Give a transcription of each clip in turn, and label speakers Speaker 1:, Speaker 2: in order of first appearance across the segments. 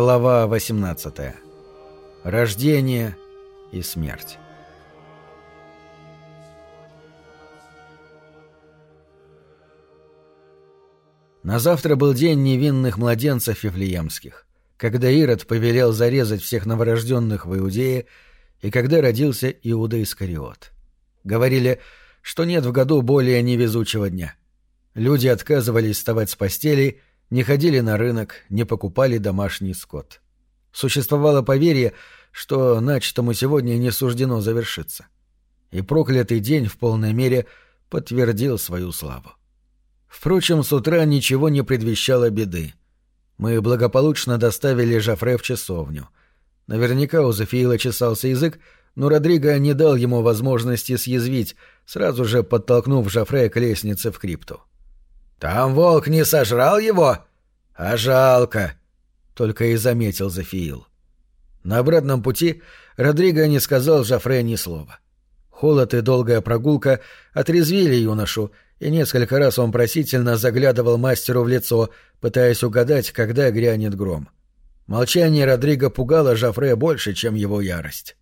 Speaker 1: Глава 18. Рождение и смерть. На завтра был день невинных младенцев Вифлеемских, когда Ирод повелел зарезать всех новорожденных в Иудее и когда родился Иуда Искариот. Говорили, что нет в году более невезучего дня. Люди отказывались вставать с постелей, не ходили на рынок, не покупали домашний скот. Существовало поверье, что начатому сегодня не суждено завершиться. И проклятый день в полной мере подтвердил свою славу. Впрочем, с утра ничего не предвещало беды. Мы благополучно доставили Жафре в часовню. Наверняка у Зофиила чесался язык, но Родриго не дал ему возможности съязвить, сразу же подтолкнув Жафре к лестнице в крипту. «Там волк не сожрал его? А жалко!» — только и заметил Зофиил. На обратном пути Родриго не сказал Жафре ни слова. Холод и долгая прогулка отрезвили юношу, и несколько раз он просительно заглядывал мастеру в лицо, пытаясь угадать, когда грянет гром. Молчание Родриго пугало Жафре больше, чем его ярость.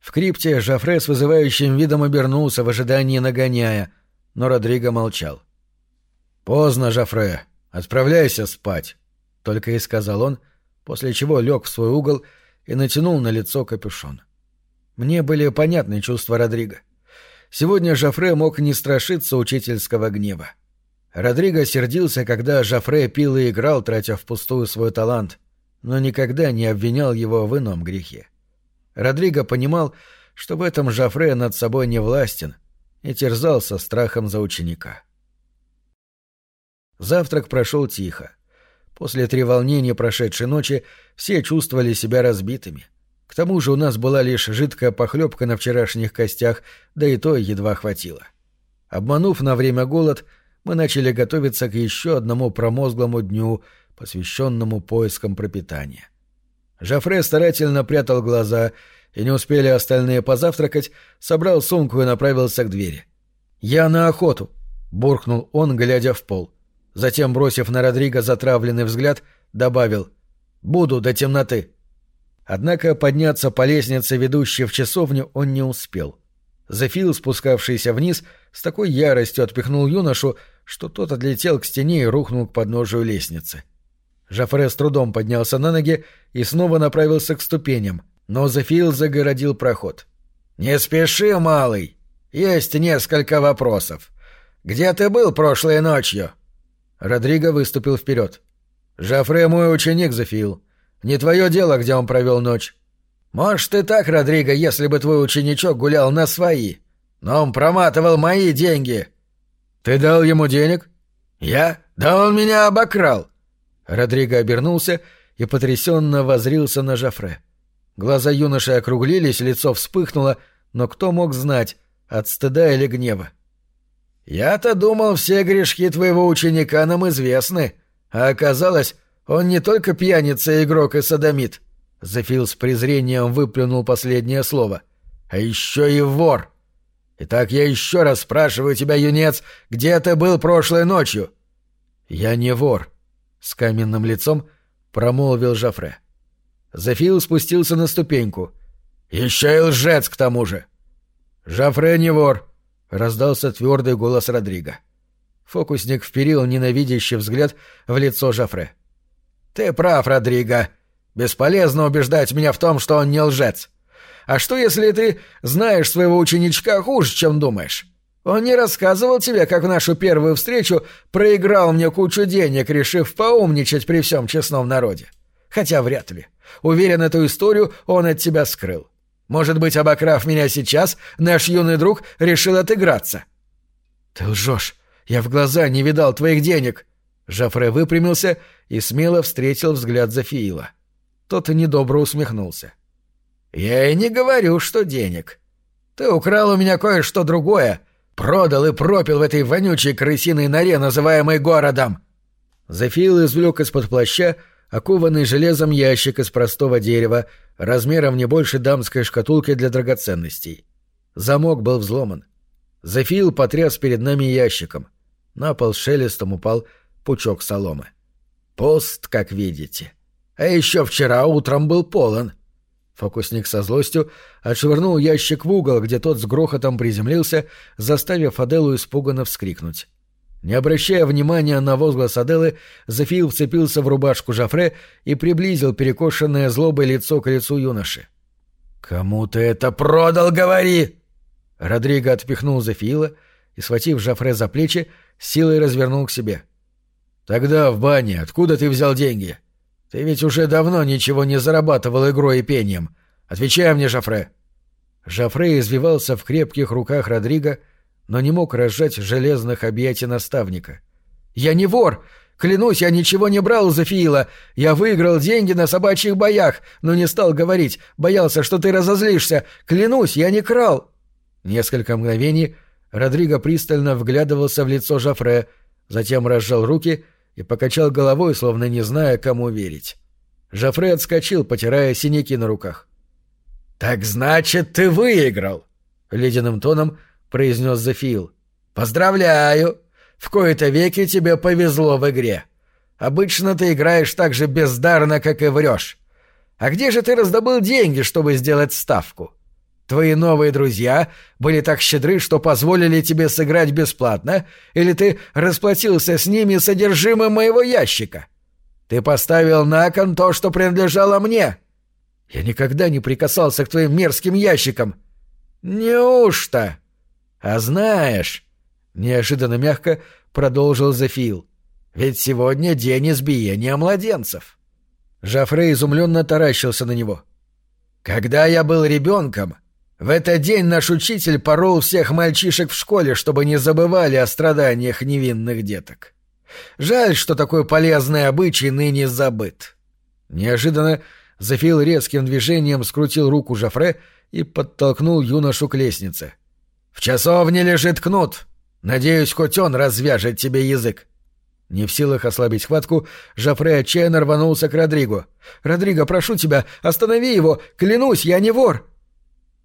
Speaker 1: В крипте Жафре с вызывающим видом обернулся в ожидании нагоняя, но Родриго молчал. «Поздно, Жафре. Отправляйся спать», — только и сказал он, после чего лег в свой угол и натянул на лицо капюшон. Мне были понятны чувства Родриго. Сегодня Жафре мог не страшиться учительского гнева. Родриго сердился, когда Жафре пил и играл, тратя впустую свой талант, но никогда не обвинял его в ином грехе. Родриго понимал, что в этом Жафре над собой не властен, и терзался страхом за ученика. Завтрак прошел тихо. После треволнения прошедшей ночи все чувствовали себя разбитыми. К тому же у нас была лишь жидкая похлебка на вчерашних костях, да и то едва хватило. Обманув на время голод, мы начали готовиться к еще одному промозглому дню, посвященному поискам пропитания. Жафре старательно прятал глаза, и не успели остальные позавтракать, собрал сумку и направился к двери. «Я на охоту!» — буркнул он, глядя в пол. Затем, бросив на Родриго затравленный взгляд, добавил «Буду до темноты». Однако подняться по лестнице, ведущей в часовню, он не успел. Зефил, спускавшийся вниз, с такой яростью отпихнул юношу, что тот отлетел к стене и рухнул к подножию лестницы. Жафре с трудом поднялся на ноги и снова направился к ступеням, но Зефил загородил проход. «Не спеши, малый! Есть несколько вопросов. Где ты был прошлой ночью?» Родриго выступил вперед. «Жафре мой ученик, Зефил. Не твое дело, где он провел ночь». «Может, и так, Родриго, если бы твой ученичок гулял на свои. Но он проматывал мои деньги». «Ты дал ему денег?» «Я? Да он меня обокрал!» Родриго обернулся и потрясенно возрился на Жафре. Глаза юноши округлились, лицо вспыхнуло, но кто мог знать, от стыда или гнева? «Я-то думал, все грешки твоего ученика нам известны, а оказалось, он не только пьяница, игрок и садомит». Зефил с презрением выплюнул последнее слово. «А еще и вор!» «Итак, я еще раз спрашиваю тебя, юнец, где ты был прошлой ночью?» «Я не вор», — с каменным лицом промолвил Жафре. Зефил спустился на ступеньку. «Еще и лжец к тому же!» «Жафре не вор», — раздался твердый голос Родриго. Фокусник вперил ненавидящий взгляд в лицо Жафре. «Ты прав, Родриго. Бесполезно убеждать меня в том, что он не лжец. А что, если ты знаешь своего ученичка хуже, чем думаешь? Он не рассказывал тебе, как в нашу первую встречу проиграл мне кучу денег, решив поумничать при всем честном народе. Хотя вряд ли. Уверен, эту историю он от тебя скрыл. Может быть, обокрав меня сейчас, наш юный друг решил отыграться. Ты лжешь. Я в глаза не видал твоих денег. Жафре выпрямился и смело встретил взгляд Зафиила. Тот недобро усмехнулся. Я и не говорю, что денег. Ты украл у меня кое-что другое. Продал и пропил в этой вонючей крысиной норе, называемой городом. Зафиил извлек из-под плаща окованный железом ящик из простого дерева, размером не больше дамской шкатулки для драгоценностей. Замок был взломан. Зефил потряс перед нами ящиком. На пол шелестом упал пучок соломы. Пост, как видите. А еще вчера утром был полон». Фокусник со злостью отшвырнул ящик в угол, где тот с грохотом приземлился, заставив Аделу испуганно вскрикнуть. Не обращая внимания на возглас Аделы, Зефил вцепился в рубашку Жафре и приблизил перекошенное злобой лицо к лицу юноши. «Кому ты это продал, говори!» Родриго отпихнул Зефиила и, схватив Жафре за плечи, силой развернул к себе. «Тогда в бане откуда ты взял деньги? Ты ведь уже давно ничего не зарабатывал игрой и пением. Отвечай мне, Жафре!» Жафре извивался в крепких руках Родриго, но не мог разжать железных объятий наставника. «Я не вор! Клянусь, я ничего не брал Зафиила. Я выиграл деньги на собачьих боях, но не стал говорить. Боялся, что ты разозлишься. Клянусь, я не крал!» Несколько мгновений Родриго пристально вглядывался в лицо Жафре, затем разжал руки и покачал головой, словно не зная, кому верить. Жафре отскочил, потирая синяки на руках. «Так значит, ты выиграл!» — ледяным тоном произнес Зефил. «Поздравляю! В кои-то веки тебе повезло в игре. Обычно ты играешь так же бездарно, как и врешь. А где же ты раздобыл деньги, чтобы сделать ставку? Твои новые друзья были так щедры, что позволили тебе сыграть бесплатно, или ты расплатился с ними содержимым моего ящика? Ты поставил на кон то, что принадлежало мне. Я никогда не прикасался к твоим мерзким ящикам. Неужто? А знаешь, неожиданно мягко продолжил Зефил, ведь сегодня день избиения младенцев. Жафрей изумленно таращился на него. Когда я был ребенком, в этот день наш учитель порол всех мальчишек в школе, чтобы не забывали о страданиях невинных деток. Жаль, что такой полезный обычай ныне забыт. Неожиданно Зафил резким движением скрутил руку Жафре и подтолкнул юношу к лестнице. «В часовне лежит кнут. Надеюсь, хоть он развяжет тебе язык». Не в силах ослабить хватку, Жафре отчаянно рванулся к Родриго. «Родриго, прошу тебя, останови его! Клянусь, я не вор!»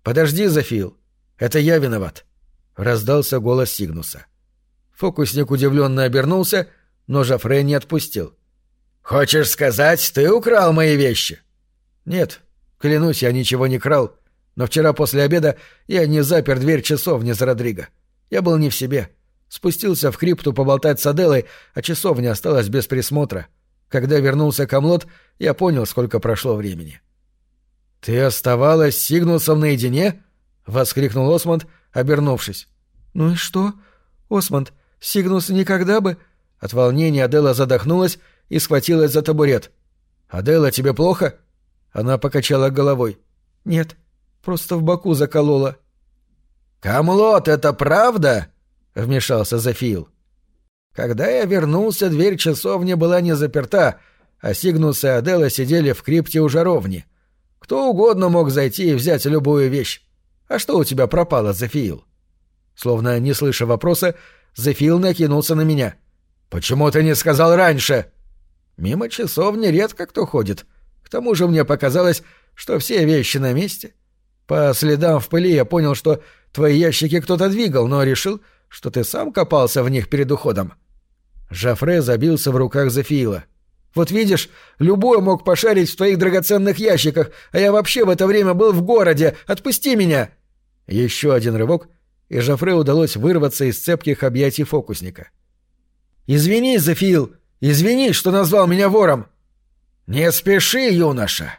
Speaker 1: «Подожди, Зафил. Это я виноват», — раздался голос Сигнуса. Фокусник удивленно обернулся, но Жафре не отпустил. «Хочешь сказать, ты украл мои вещи?» «Нет, клянусь, я ничего не крал, но вчера после обеда я не запер дверь часовни за Родриго. Я был не в себе. Спустился в крипту поболтать с Аделой, а часовня осталась без присмотра. Когда вернулся Камлот, я понял, сколько прошло времени». «Ты оставалась с Сигнусом наедине?» — воскликнул Осмонд, обернувшись. «Ну и что? Осмонд, Сигнус никогда бы...» От волнения Адела задохнулась и схватилась за табурет. «Адела, тебе плохо?» Она покачала головой. «Нет, просто в боку заколола». «Камлот, это правда?» — вмешался Зафил. «Когда я вернулся, дверь часовни была не заперта, а Сигнус и Адела сидели в крипте у жаровни. Кто угодно мог зайти и взять любую вещь. А что у тебя пропало, Зефиил?» Словно не слыша вопроса, Зефиил накинулся на меня. «Почему ты не сказал раньше?» «Мимо часовни редко кто ходит. К тому же мне показалось, что все вещи на месте. По следам в пыли я понял, что твои ящики кто-то двигал, но решил, что ты сам копался в них перед уходом». Жафре забился в руках Зефиила. Вот видишь, любой мог пошарить в твоих драгоценных ящиках, а я вообще в это время был в городе. Отпусти меня!» Еще один рывок, и Жафре удалось вырваться из цепких объятий фокусника. «Извини, Зефил! Извини, что назвал меня вором!» «Не спеши, юноша!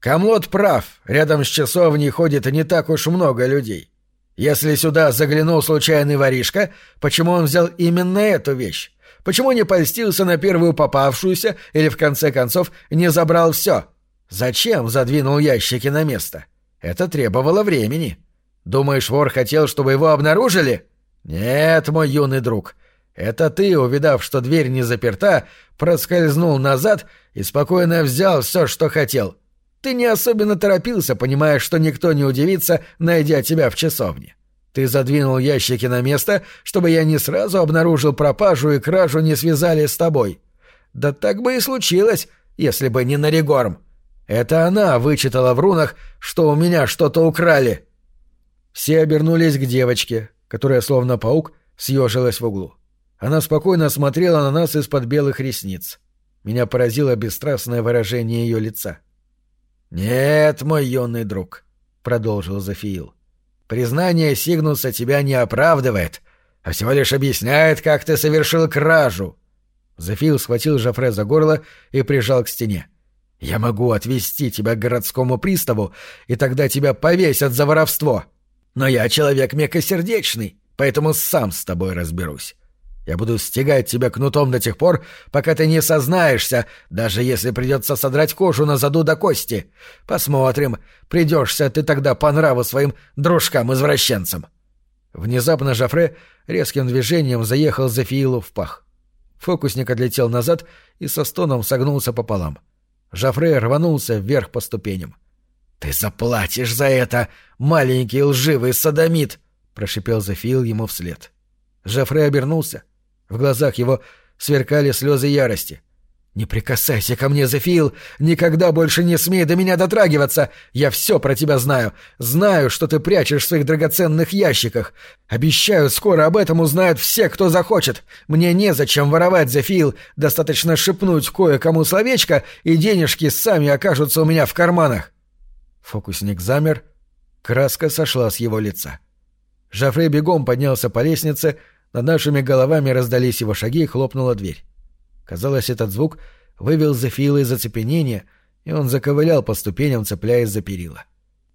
Speaker 1: Камлот прав, рядом с часовней ходит не так уж много людей. Если сюда заглянул случайный воришка, почему он взял именно эту вещь? Почему не польстился на первую попавшуюся или, в конце концов, не забрал все? Зачем задвинул ящики на место? Это требовало времени. Думаешь, вор хотел, чтобы его обнаружили? Нет, мой юный друг. Это ты, увидав, что дверь не заперта, проскользнул назад и спокойно взял все, что хотел. Ты не особенно торопился, понимая, что никто не удивится, найдя тебя в часовне. Ты задвинул ящики на место, чтобы я не сразу обнаружил пропажу и кражу не связали с тобой. Да так бы и случилось, если бы не Наригорм. Это она вычитала в рунах, что у меня что-то украли. Все обернулись к девочке, которая, словно паук, съежилась в углу. Она спокойно смотрела на нас из-под белых ресниц. Меня поразило бесстрастное выражение ее лица. «Нет, мой юный друг», — продолжил Зафиил. «Признание Сигнуса тебя не оправдывает, а всего лишь объясняет, как ты совершил кражу». Зафиил схватил Жафре за горло и прижал к стене. «Я могу отвезти тебя к городскому приставу, и тогда тебя повесят за воровство. Но я человек мягкосердечный, поэтому сам с тобой разберусь. Я буду стегать тебя кнутом до тех пор, пока ты не сознаешься, даже если придется содрать кожу на заду до кости. Посмотрим, придешься ты тогда по нраву своим дружкам-извращенцам». Внезапно Жафре резким движением заехал за Фиилу в пах. Фокусник отлетел назад и со стоном согнулся пополам. Жафре рванулся вверх по ступеням. «Ты заплатишь за это, маленький лживый садомит!» — прошипел Зафиил ему вслед. Жафре обернулся. В глазах его сверкали слезы ярости. «Не прикасайся ко мне, Зефил! Никогда больше не смей до меня дотрагиваться! Я все про тебя знаю! Знаю, что ты прячешь в своих драгоценных ящиках! Обещаю, скоро об этом узнают все, кто захочет! Мне незачем воровать, Зефил! Достаточно шепнуть кое-кому словечко, и денежки сами окажутся у меня в карманах!» Фокусник замер, краска сошла с его лица. Жафре бегом поднялся по лестнице, над нашими головами раздались его шаги и хлопнула дверь. Казалось, этот звук вывел Зефила из оцепенения, и он заковылял по ступеням, цепляясь за перила.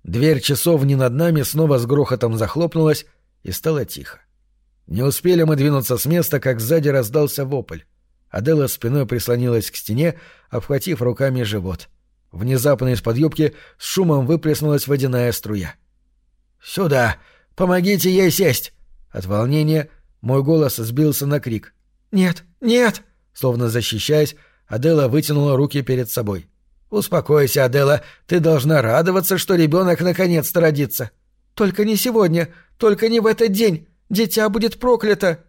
Speaker 1: Дверь часовни над нами снова с грохотом захлопнулась, и стало тихо. Не успели мы двинуться с места, как сзади раздался вопль. Адела спиной прислонилась к стене, обхватив руками живот. Внезапно из-под юбки с шумом выплеснулась водяная струя. «Сюда! Помогите ей сесть!» От волнения мой голос сбился на крик. «Нет! Нет!» Словно защищаясь, Адела вытянула руки перед собой. «Успокойся, Адела. Ты должна радоваться, что ребенок наконец-то родится. Только не сегодня, только не в этот день. Дитя будет проклято».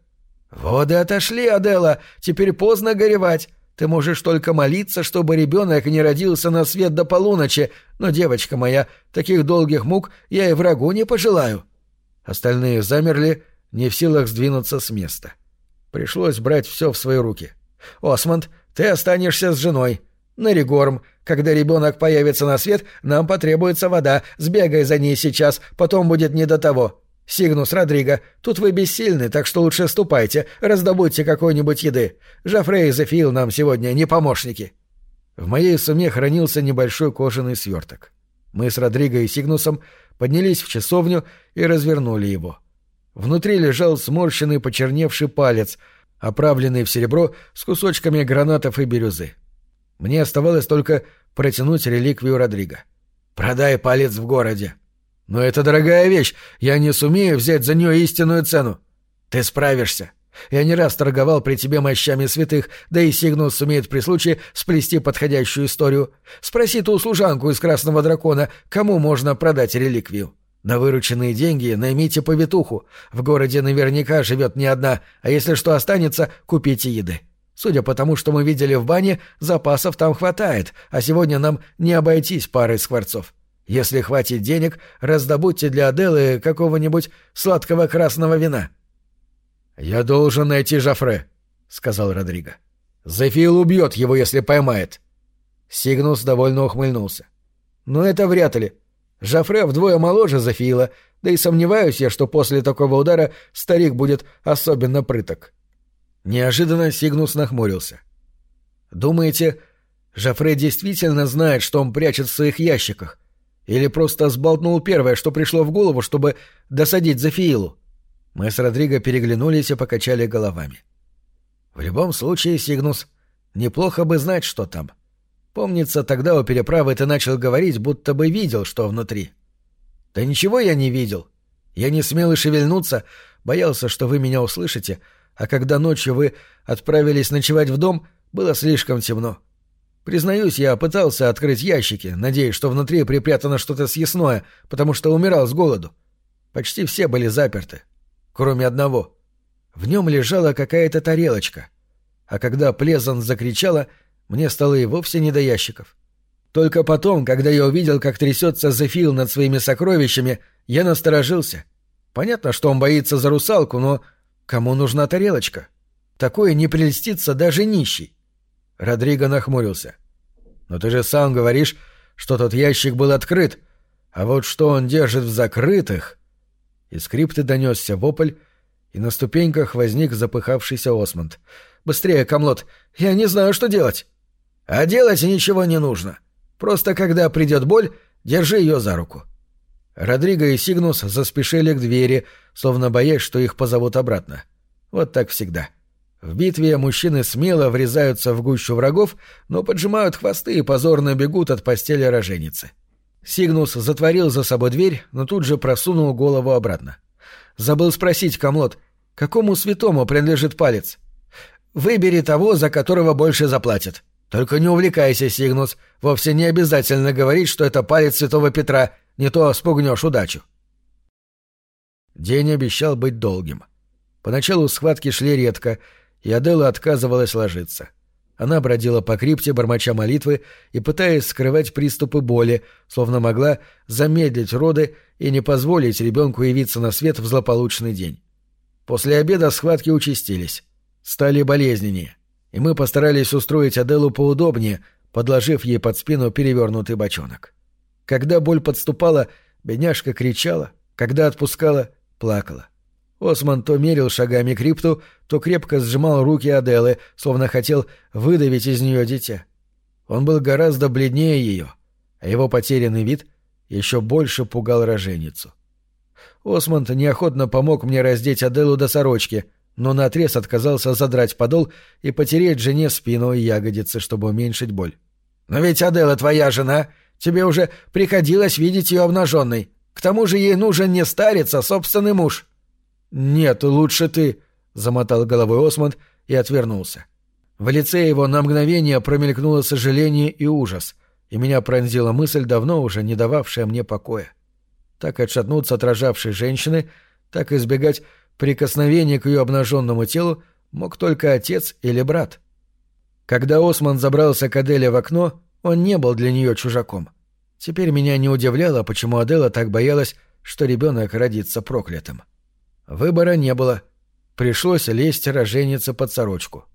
Speaker 1: «Воды отошли, Адела. Теперь поздно горевать. Ты можешь только молиться, чтобы ребенок не родился на свет до полуночи, но, девочка моя, таких долгих мук я и врагу не пожелаю». Остальные замерли, не в силах сдвинуться с места. Пришлось брать все в свои руки. «Осмонд, ты останешься с женой. Наригорм, когда ребенок появится на свет, нам потребуется вода. Сбегай за ней сейчас, потом будет не до того. Сигнус, Родриго, тут вы бессильны, так что лучше ступайте, раздобудьте какой-нибудь еды. Жафрей и Зефил нам сегодня не помощники». В моей суме хранился небольшой кожаный сверток. Мы с Родриго и Сигнусом поднялись в часовню и развернули его. — Внутри лежал сморщенный почерневший палец, оправленный в серебро с кусочками гранатов и бирюзы. Мне оставалось только протянуть реликвию Родриго. «Продай палец в городе». «Но это дорогая вещь, я не сумею взять за нее истинную цену». «Ты справишься. Я не раз торговал при тебе мощами святых, да и Сигнус сумеет при случае сплести подходящую историю. Спроси ту служанку из Красного Дракона, кому можно продать реликвию». На вырученные деньги наймите повитуху. В городе наверняка живет не одна, а если что останется, купите еды. Судя по тому, что мы видели в бане, запасов там хватает, а сегодня нам не обойтись парой скворцов. Если хватит денег, раздобудьте для Аделы какого-нибудь сладкого красного вина». «Я должен найти Жафре», — сказал Родриго. «Зефил убьет его, если поймает». Сигнус довольно ухмыльнулся. «Но это вряд ли. Жафре вдвое моложе Зафиила, да и сомневаюсь я, что после такого удара старик будет особенно прыток. Неожиданно Сигнус нахмурился. «Думаете, Жафре действительно знает, что он прячет в своих ящиках? Или просто сболтнул первое, что пришло в голову, чтобы досадить Зафиилу?» Мы с Родриго переглянулись и покачали головами. «В любом случае, Сигнус, неплохо бы знать, что там». Помнится, тогда у переправы ты начал говорить, будто бы видел, что внутри. Да ничего я не видел. Я не смел и шевельнуться, боялся, что вы меня услышите, а когда ночью вы отправились ночевать в дом, было слишком темно. Признаюсь, я пытался открыть ящики, надеясь, что внутри припрятано что-то съестное, потому что умирал с голоду. Почти все были заперты, кроме одного. В нем лежала какая-то тарелочка. А когда Плезант закричала — мне стало и вовсе не до ящиков. Только потом, когда я увидел, как трясется Зефил над своими сокровищами, я насторожился. Понятно, что он боится за русалку, но кому нужна тарелочка? Такое не прельстится даже нищий. Родриго нахмурился. «Но ты же сам говоришь, что тот ящик был открыт, а вот что он держит в закрытых...» Из крипты донесся вопль, и на ступеньках возник запыхавшийся Осмонд. «Быстрее, Камлот! Я не знаю, что делать!» «А делать ничего не нужно. Просто когда придет боль, держи ее за руку». Родриго и Сигнус заспешили к двери, словно боясь, что их позовут обратно. Вот так всегда. В битве мужчины смело врезаются в гущу врагов, но поджимают хвосты и позорно бегут от постели роженицы. Сигнус затворил за собой дверь, но тут же просунул голову обратно. Забыл спросить, Камлот, какому святому принадлежит палец? Выбери того, за которого больше заплатят. Только не увлекайся, Сигнус. Вовсе не обязательно говорить, что это палец святого Петра — не то спугнешь удачу. День обещал быть долгим. Поначалу схватки шли редко, и Адела отказывалась ложиться. Она бродила по крипте, бормоча молитвы и пытаясь скрывать приступы боли, словно могла замедлить роды и не позволить ребенку явиться на свет в злополучный день. После обеда схватки участились, стали болезненнее, и мы постарались устроить Аделу поудобнее, подложив ей под спину перевернутый бочонок. Когда боль подступала, бедняжка кричала, когда отпускала, плакала. Осман то мерил шагами крипту, то крепко сжимал руки Аделы, словно хотел выдавить из нее дитя. Он был гораздо бледнее ее, а его потерянный вид еще больше пугал роженицу. Осмонд неохотно помог мне раздеть Аделу до сорочки, но наотрез отказался задрать подол и потереть жене спину и ягодицы, чтобы уменьшить боль. «Но ведь Адела твоя жена, Тебе уже приходилось видеть ее обнаженной. К тому же ей нужен не старец, а собственный муж». «Нет, лучше ты», — замотал головой Осмонд и отвернулся. В лице его на мгновение промелькнуло сожаление и ужас, и меня пронзила мысль, давно уже не дававшая мне покоя. Так отшатнуться от женщины, так избегать прикосновения к ее обнаженному телу мог только отец или брат. Когда Осман забрался к Аделе в окно, он не был для нее чужаком. Теперь меня не удивляло, почему Адела так боялась, что ребенок родится проклятым. Выбора не было. Пришлось лезть роженице под сорочку.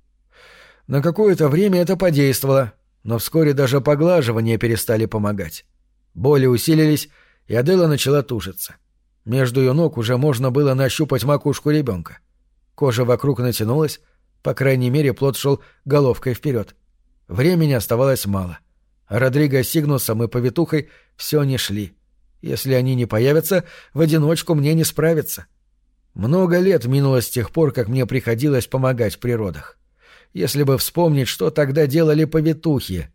Speaker 1: На какое-то время это подействовало, но вскоре даже поглаживания перестали помогать. Боли усилились, и Адела начала тужиться. Между ее ног уже можно было нащупать макушку ребенка. Кожа вокруг натянулась, по крайней мере, плод шел головкой вперед. Времени оставалось мало — Родриго с Сигнусом и повитухой все не шли. Если они не появятся, в одиночку мне не справиться. Много лет минуло с тех пор, как мне приходилось помогать в природах. Если бы вспомнить, что тогда делали повитухи.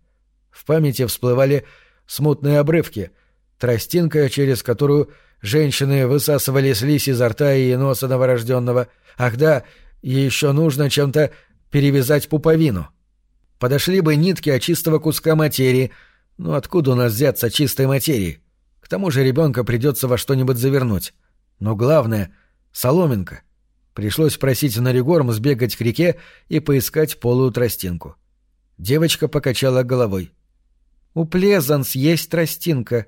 Speaker 1: В памяти всплывали смутные обрывки, тростинка, через которую женщины высасывали слизь изо рта и носа новорожденного. Ах да, еще нужно чем-то перевязать пуповину. — Подошли бы нитки от чистого куска материи. Но откуда у нас взяться чистой материи? К тому же ребенка придется во что-нибудь завернуть. Но главное — соломинка. Пришлось просить Наригорм сбегать к реке и поискать полую тростинку. Девочка покачала головой. «У Плезанс есть тростинка».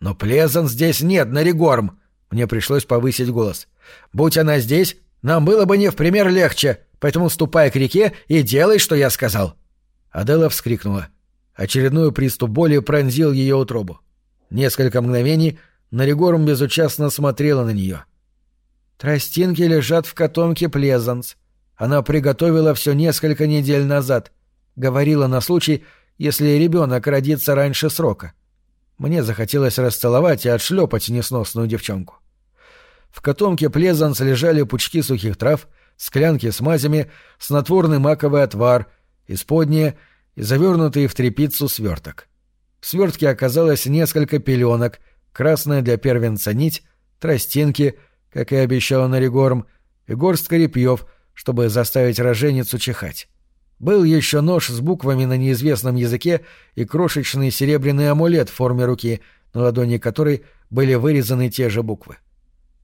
Speaker 1: «Но Плезанс здесь нет, Наригорм!» Мне пришлось повысить голос. «Будь она здесь, нам было бы не в пример легче, поэтому ступай к реке и делай, что я сказал». Адела вскрикнула. Очередной приступ боли пронзил ее утробу. Несколько мгновений Наригорум безучастно смотрела на нее. «Тростинки лежат в котомке Плезанс. Она приготовила все несколько недель назад. Говорила на случай, если ребенок родится раньше срока. Мне захотелось расцеловать и отшлепать несносную девчонку. В котомке Плезанс лежали пучки сухих трав, склянки с мазями, снотворный маковый отвар — исподнее и завернутый в тряпицу сверток. В свертке оказалось несколько пеленок, красная для первенца нить, тростинки, как и обещал Наригорм, и горстка репьев, чтобы заставить роженицу чихать. Был еще нож с буквами на неизвестном языке и крошечный серебряный амулет в форме руки, на ладони которой были вырезаны те же буквы.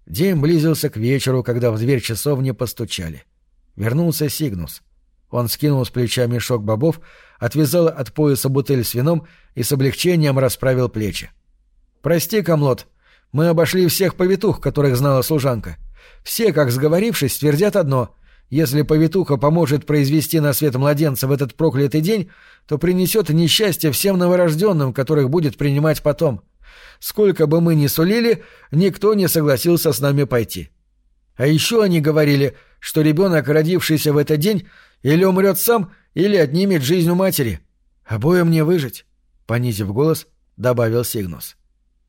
Speaker 1: День близился к вечеру, когда в дверь часовни постучали. Вернулся Сигнус — он скинул с плеча мешок бобов, отвязал от пояса бутыль с вином и с облегчением расправил плечи. «Прости, Камлот, мы обошли всех повитух, которых знала служанка. Все, как сговорившись, твердят одно. Если повитуха поможет произвести на свет младенца в этот проклятый день, то принесет несчастье всем новорожденным, которых будет принимать потом. Сколько бы мы ни сулили, никто не согласился с нами пойти. А еще они говорили, что ребенок, родившийся в этот день, или умрет сам, или отнимет жизнь у матери. Обоим не выжить, — понизив голос, добавил Сигнус.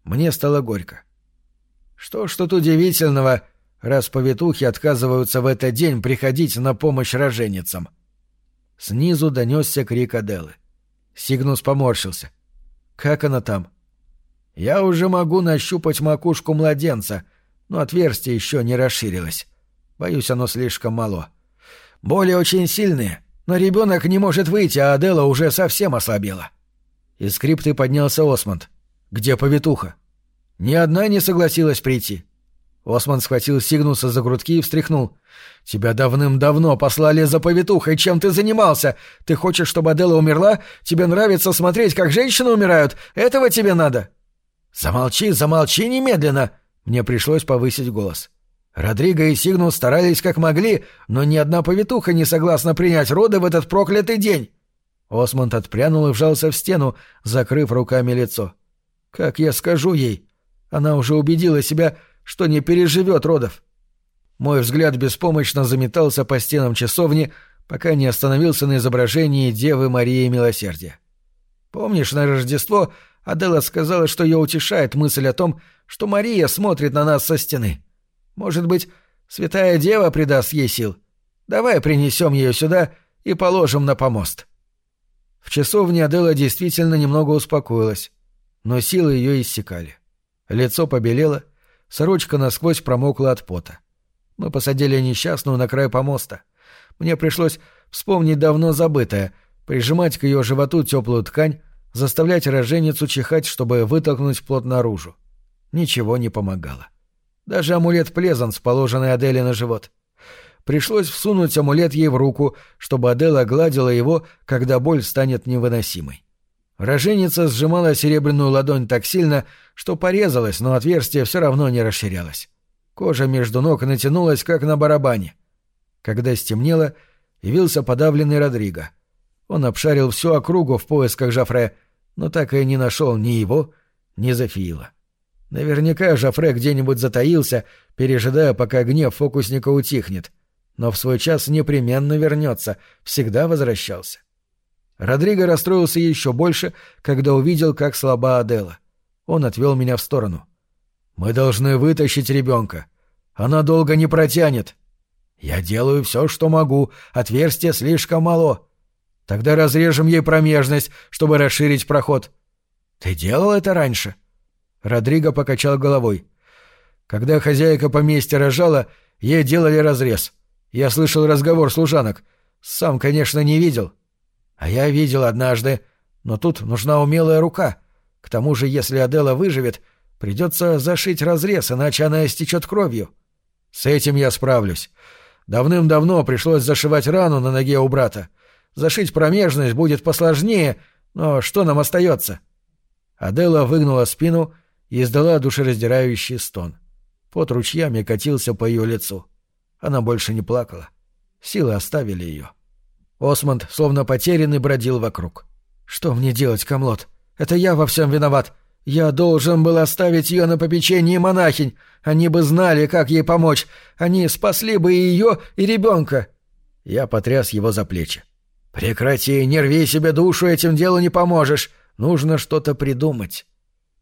Speaker 1: Мне стало горько. Что ж тут удивительного, раз повитухи отказываются в этот день приходить на помощь роженицам? Снизу донесся крик Аделы. Сигнус поморщился. «Как она там?» «Я уже могу нащупать макушку младенца, но отверстие еще не расширилось. Боюсь, оно слишком мало. Боли очень сильные, но ребенок не может выйти, а Адела уже совсем ослабела». Из скрипты поднялся Осмонд. «Где повитуха?» «Ни одна не согласилась прийти». Осман схватил Сигнуса за грудки и встряхнул. «Тебя давным-давно послали за повитухой. Чем ты занимался? Ты хочешь, чтобы Адела умерла? Тебе нравится смотреть, как женщины умирают? Этого тебе надо?» «Замолчи, замолчи немедленно!» Мне пришлось повысить голос. Родриго и Сигнус старались как могли, но ни одна повитуха не согласна принять роды в этот проклятый день. Осмонд отпрянул и вжался в стену, закрыв руками лицо. «Как я скажу ей? Она уже убедила себя, что не переживет родов». Мой взгляд беспомощно заметался по стенам часовни, пока не остановился на изображении Девы Марии Милосердия. Помнишь, на Рождество Адела сказала, что ее утешает мысль о том, что Мария смотрит на нас со стены. Может быть, Святая Дева придаст ей сил. Давай принесем ее сюда и положим на помост». В часовне Адела действительно немного успокоилась, но силы ее иссякали. Лицо побелело, сорочка насквозь промокла от пота. Мы посадили несчастную на край помоста. Мне пришлось вспомнить давно забытое, прижимать к ее животу теплую ткань, заставлять роженицу чихать, чтобы вытолкнуть плод наружу. Ничего не помогало. Даже амулет Плезанс, положенный Аделе на живот — Пришлось всунуть амулет ей в руку, чтобы Адела гладила его, когда боль станет невыносимой. Роженица сжимала серебряную ладонь так сильно, что порезалась, но отверстие все равно не расширялось. Кожа между ног натянулась, как на барабане. Когда стемнело, явился подавленный Родриго. Он обшарил всю округу в поисках Жафре, но так и не нашел ни его, ни Зофиила. Наверняка Жафре где-нибудь затаился, пережидая, пока гнев фокусника утихнет — но в свой час непременно вернется, всегда возвращался. Родриго расстроился еще больше, когда увидел, как слаба Адела. Он отвел меня в сторону. «Мы должны вытащить ребенка. Она долго не протянет». «Я делаю все, что могу. Отверстие слишком мало. Тогда разрежем ей промежность, чтобы расширить проход». «Ты делал это раньше?» Родриго покачал головой. «Когда хозяйка поместья рожала, ей делали разрез. Я слышал разговор служанок. Сам, конечно, не видел. А я видел однажды. Но тут нужна умелая рука. К тому же, если Адела выживет, придется зашить разрез, иначе она истечет кровью. С этим я справлюсь. Давным-давно пришлось зашивать рану на ноге у брата. Зашить промежность будет посложнее, но что нам остается? Адела выгнула спину и издала душераздирающий стон. Пот ручьями катился по ее лицу. — она больше не плакала. Силы оставили ее. Осмонд, словно потерянный, бродил вокруг. «Что мне делать, Камлот? Это я во всем виноват. Я должен был оставить ее на попечении монахинь. Они бы знали, как ей помочь. Они спасли бы и ее, и ребенка». Я потряс его за плечи. «Прекрати, не рви себе душу, этим делу не поможешь. Нужно что-то придумать.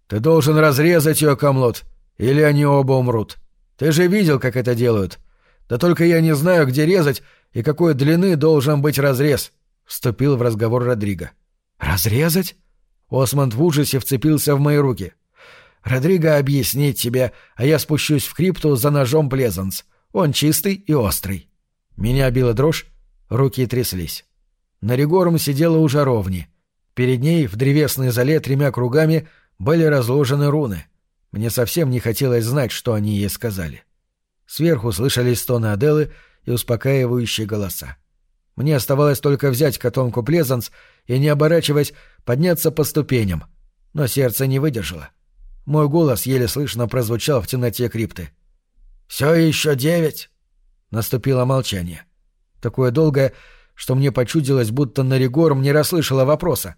Speaker 1: Ты должен разрезать ее, Камлот, или они оба умрут. Ты же видел, как это делают. Да только я не знаю, где резать и какой длины должен быть разрез», — вступил в разговор Родриго. «Разрезать?» Осмонд в ужасе вцепился в мои руки. «Родриго объяснит тебе, а я спущусь в крипту за ножом Плезанс. Он чистый и острый». Меня била дрожь, руки тряслись. На Ригорум сидела у жаровни. Перед ней в древесной зале тремя кругами были разложены руны. Мне совсем не хотелось знать, что они ей сказали. — Сверху слышались стоны Аделы и успокаивающие голоса. Мне оставалось только взять котомку Плезанс и, не оборачиваясь, подняться по ступеням. Но сердце не выдержало. Мой голос еле слышно прозвучал в темноте крипты. «Все еще девять!» Наступило молчание. Такое долгое, что мне почудилось, будто Наригорм не расслышала вопроса.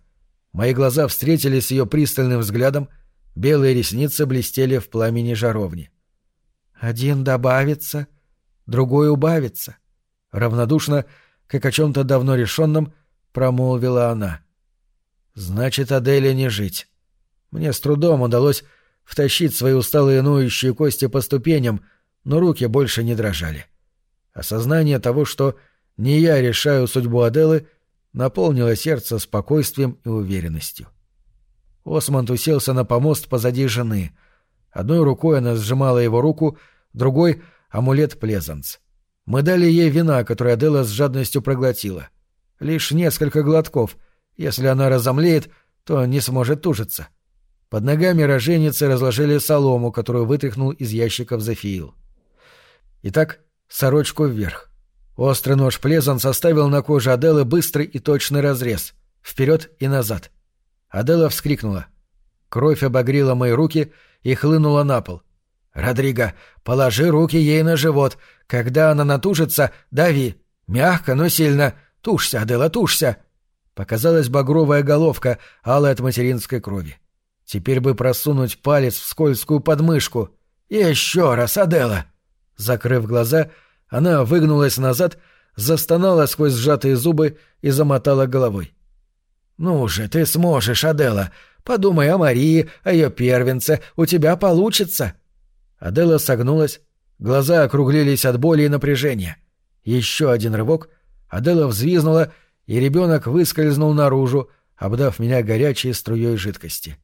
Speaker 1: Мои глаза встретились с ее пристальным взглядом, белые ресницы блестели в пламени жаровни. «Один добавится, другой убавится», — равнодушно, как о чем-то давно решенном, промолвила она. «Значит, Аделе не жить». Мне с трудом удалось втащить свои усталые ноющие кости по ступеням, но руки больше не дрожали. Осознание того, что не я решаю судьбу Аделы, наполнило сердце спокойствием и уверенностью. Осмонд уселся на помост позади жены. Одной рукой она сжимала его руку, другой — амулет Плезанс. Мы дали ей вина, которое Адела с жадностью проглотила. Лишь несколько глотков. Если она разомлеет, то не сможет тужиться. Под ногами роженицы разложили солому, которую вытряхнул из ящиков Зефиил. Итак, сорочку вверх. Острый нож Плезан составил на коже Аделы быстрый и точный разрез. Вперед и назад. Адела вскрикнула. Кровь обогрела мои руки и хлынула на пол. «Родриго, положи руки ей на живот. Когда она натужится, дави. Мягко, но сильно. Тушься, Адела, тушься!» Показалась багровая головка, алая от материнской крови. Теперь бы просунуть палец в скользкую подмышку. «Еще раз, Адела!» Закрыв глаза, она выгнулась назад, застонала сквозь сжатые зубы и замотала головой. «Ну же, ты сможешь, Адела. Подумай о Марии, о ее первенце. У тебя получится!» Адела согнулась, глаза округлились от боли и напряжения. Еще один рывок, Адела взвизнула, и ребенок выскользнул наружу, обдав меня горячей струей жидкости.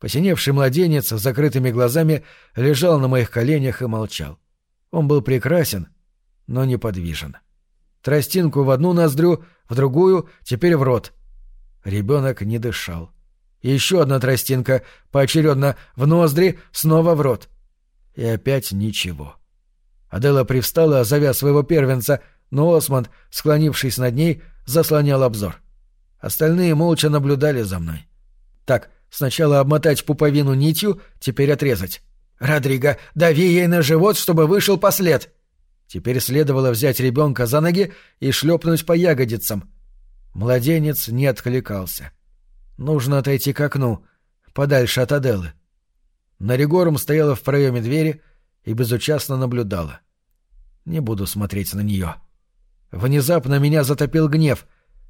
Speaker 1: Посиневший младенец с закрытыми глазами лежал на моих коленях и молчал. Он был прекрасен, но неподвижен. Тростинку в одну ноздрю, в другую, теперь в рот. Ребенок не дышал. Еще одна тростинка, поочередно в ноздри, снова в рот. И опять ничего. Адела привстала, зовя своего первенца, но Осмонд, склонившись над ней, заслонял обзор. Остальные молча наблюдали за мной. Так, Сначала обмотать пуповину нитью, теперь отрезать. «Родриго, дави ей на живот, чтобы вышел послед!» Теперь следовало взять ребенка за ноги и шлепнуть по ягодицам. Младенец не откликался. Нужно отойти к окну, подальше от Аделы. Наригорум стояла в проеме двери и безучастно наблюдала. Не буду смотреть на нее. Внезапно меня затопил гнев.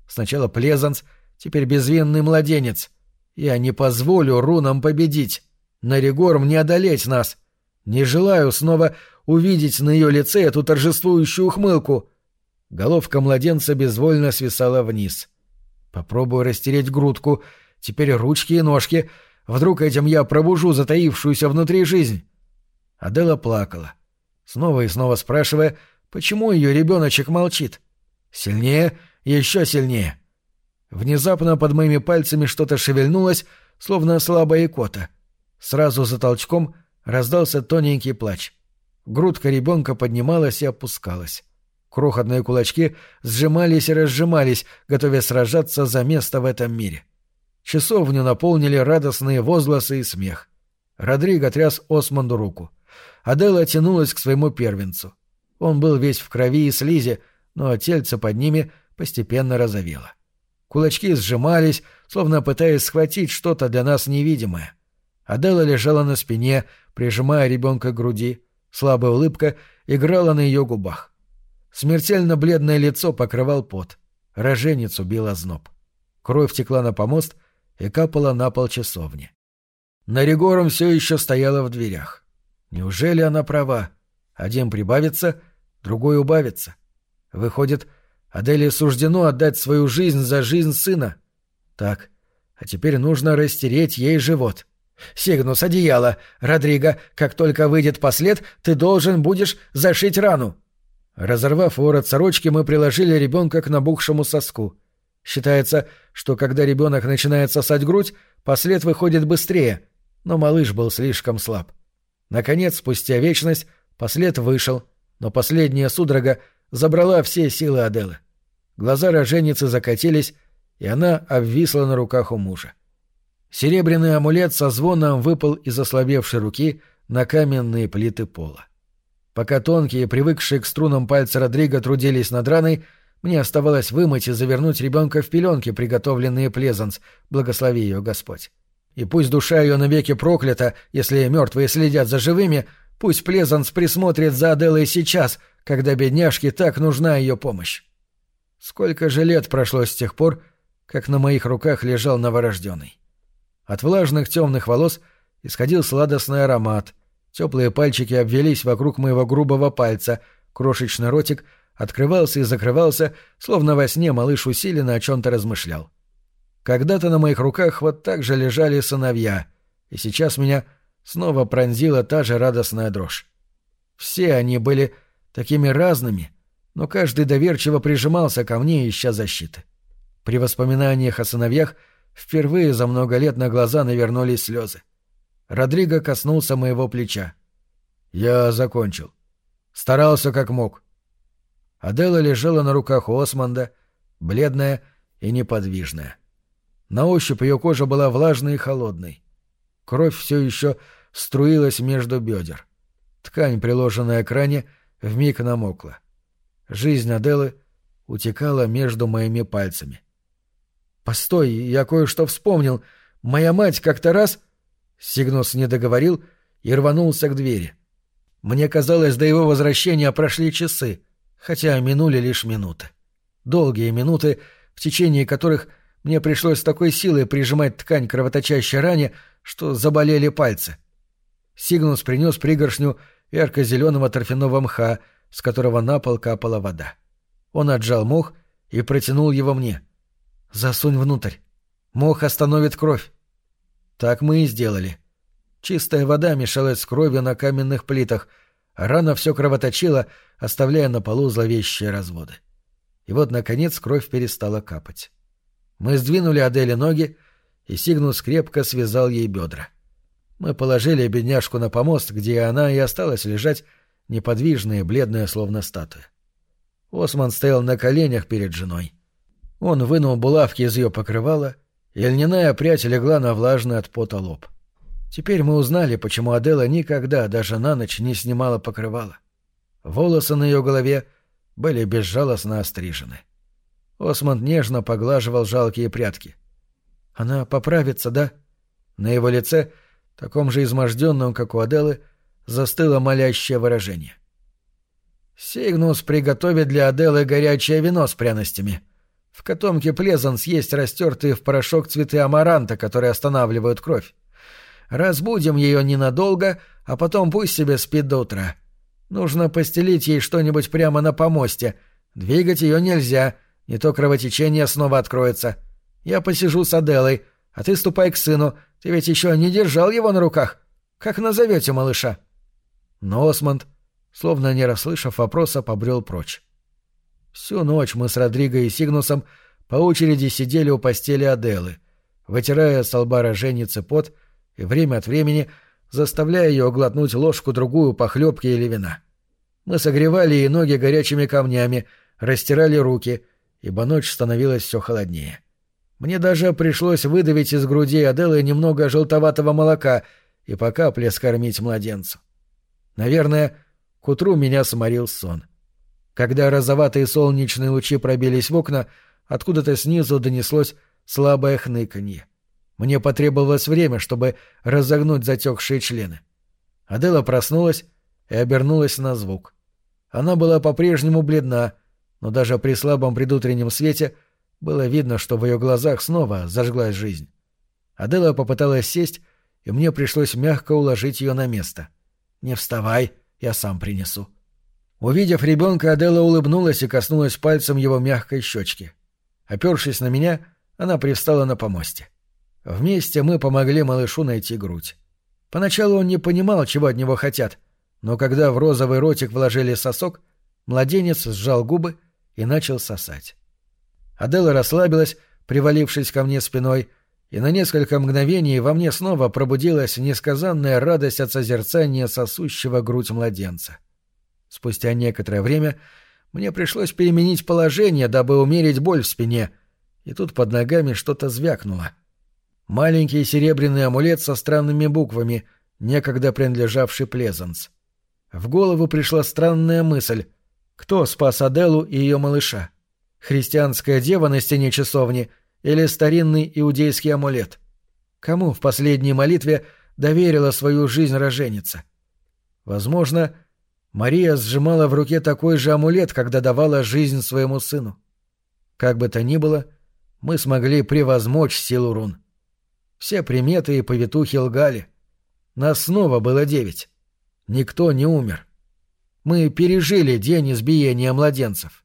Speaker 1: Сначала Плезанс, теперь безвинный младенец — я не позволю рунам победить. Наригорм не одолеть нас. Не желаю снова увидеть на ее лице эту торжествующую ухмылку. Головка младенца безвольно свисала вниз. Попробую растереть грудку. Теперь ручки и ножки. Вдруг этим я пробужу затаившуюся внутри жизнь. Адела плакала, снова и снова спрашивая, почему ее ребеночек молчит. Сильнее, еще сильнее. Внезапно под моими пальцами что-то шевельнулось, словно слабая икота. Сразу за толчком раздался тоненький плач. Грудка ребенка поднималась и опускалась. Крохотные кулачки сжимались и разжимались, готовя сражаться за место в этом мире. Часовню наполнили радостные возгласы и смех. Родриго тряс Османду руку. Адела тянулась к своему первенцу. Он был весь в крови и слизи, но тельце под ними постепенно розовело. Кулачки сжимались, словно пытаясь схватить что-то для нас невидимое. Адела лежала на спине, прижимая ребенка к груди. Слабая улыбка играла на ее губах. Смертельно бледное лицо покрывал пот. Роженицу бил озноб. Кровь текла на помост и капала на пол часовни. Наригором все еще стояла в дверях. Неужели она права? Один прибавится, другой убавится. Выходит, Аделе суждено отдать свою жизнь за жизнь сына. Так, а теперь нужно растереть ей живот. Сигнус, одеяло. Родриго, как только выйдет послед, ты должен будешь зашить рану. Разорвав ворот сорочки, мы приложили ребенка к набухшему соску. Считается, что когда ребенок начинает сосать грудь, послед выходит быстрее, но малыш был слишком слаб. Наконец, спустя вечность, послед вышел, но последняя судорога забрала все силы Аделы. Глаза роженицы закатились, и она обвисла на руках у мужа. Серебряный амулет со звоном выпал из ослабевшей руки на каменные плиты пола. Пока тонкие, привыкшие к струнам пальцы Родриго трудились над раной, мне оставалось вымыть и завернуть ребенка в пеленки, приготовленные Плезанс, благослови ее Господь. И пусть душа ее навеки проклята, если мертвые следят за живыми, пусть Плезанс присмотрит за Аделой сейчас, когда бедняжке так нужна ее помощь. Сколько же лет прошло с тех пор, как на моих руках лежал новорожденный. От влажных темных волос исходил сладостный аромат, теплые пальчики обвелись вокруг моего грубого пальца, крошечный ротик открывался и закрывался, словно во сне малыш усиленно о чем-то размышлял. Когда-то на моих руках вот так же лежали сыновья, и сейчас меня снова пронзила та же радостная дрожь. Все они были такими разными, но каждый доверчиво прижимался ко мне, ища защиты. При воспоминаниях о сыновьях впервые за много лет на глаза навернулись слезы. Родриго коснулся моего плеча. «Я закончил. Старался как мог». Адела лежала на руках Османда, бледная и неподвижная. На ощупь ее кожа была влажной и холодной. Кровь все еще струилась между бедер. Ткань, приложенная к ране, вмиг намокла. Жизнь Аделы утекала между моими пальцами. «Постой, я кое-что вспомнил. Моя мать как-то раз...» Сигнус не договорил и рванулся к двери. Мне казалось, до его возвращения прошли часы, хотя минули лишь минуты. Долгие минуты, в течение которых мне пришлось с такой силой прижимать ткань кровоточащей ране, что заболели пальцы. Сигнус принес пригоршню ярко-зеленого торфяного мха, с которого на пол капала вода. Он отжал мох и протянул его мне — Засунь внутрь. Мох остановит кровь. Так мы и сделали. Чистая вода мешалась с кровью на каменных плитах, а рана все кровоточила, оставляя на полу зловещие разводы. И вот, наконец, кровь перестала капать. Мы сдвинули Аделе ноги, и Сигнус крепко связал ей бедра. Мы положили бедняжку на помост, где она и осталась лежать, неподвижная бледная, словно статуя. Осман стоял на коленях перед женой. Он вынул булавки из ее покрывала, и льняная прядь легла на влажный от пота лоб. Теперь мы узнали, почему Адела никогда даже на ночь не снимала покрывала. Волосы на ее голове были безжалостно острижены. Осмонд нежно поглаживал жалкие прятки. «Она поправится, да?» На его лице, таком же изможденном, как у Аделы, застыло молящее выражение. «Сигнус приготовит для Аделы горячее вино с пряностями», в котомке Плезанс есть растертые в порошок цветы амаранта, которые останавливают кровь. Разбудим ее ненадолго, а потом пусть себе спит до утра. Нужно постелить ей что-нибудь прямо на помосте. Двигать ее нельзя, не то кровотечение снова откроется. Я посижу с Аделой, а ты ступай к сыну. Ты ведь еще не держал его на руках. Как назовете малыша?» Но Осмонд, словно не расслышав вопроса, побрел прочь. Всю ночь мы с Родриго и Сигнусом по очереди сидели у постели Аделы, вытирая с лба роженицы пот и время от времени заставляя ее глотнуть ложку-другую похлебки или вина. Мы согревали ей ноги горячими камнями, растирали руки, ибо ночь становилась все холоднее. Мне даже пришлось выдавить из груди Аделы немного желтоватого молока и по капле скормить младенцу. Наверное, к утру меня сморил сон. Когда розоватые солнечные лучи пробились в окна, откуда-то снизу донеслось слабое хныканье. Мне потребовалось время, чтобы разогнуть затекшие члены. Адела проснулась и обернулась на звук. Она была по-прежнему бледна, но даже при слабом предутреннем свете было видно, что в ее глазах снова зажглась жизнь. Адела попыталась сесть, и мне пришлось мягко уложить ее на место. «Не вставай, я сам принесу». Увидев ребенка, Адела улыбнулась и коснулась пальцем его мягкой щечки. Опершись на меня, она привстала на помосте. Вместе мы помогли малышу найти грудь. Поначалу он не понимал, чего от него хотят, но когда в розовый ротик вложили сосок, младенец сжал губы и начал сосать. Адела расслабилась, привалившись ко мне спиной, и на несколько мгновений во мне снова пробудилась несказанная радость от созерцания сосущего грудь младенца. — Спустя некоторое время мне пришлось переменить положение, дабы умерить боль в спине, и тут под ногами что-то звякнуло. Маленький серебряный амулет со странными буквами, некогда принадлежавший Плезанс. В голову пришла странная мысль. Кто спас Аделу и ее малыша? Христианская дева на стене часовни или старинный иудейский амулет? Кому в последней молитве доверила свою жизнь роженица? Возможно, Мария сжимала в руке такой же амулет, когда давала жизнь своему сыну. Как бы то ни было, мы смогли превозмочь силу рун. Все приметы и повитухи лгали. Нас снова было девять. Никто не умер. Мы пережили день избиения младенцев.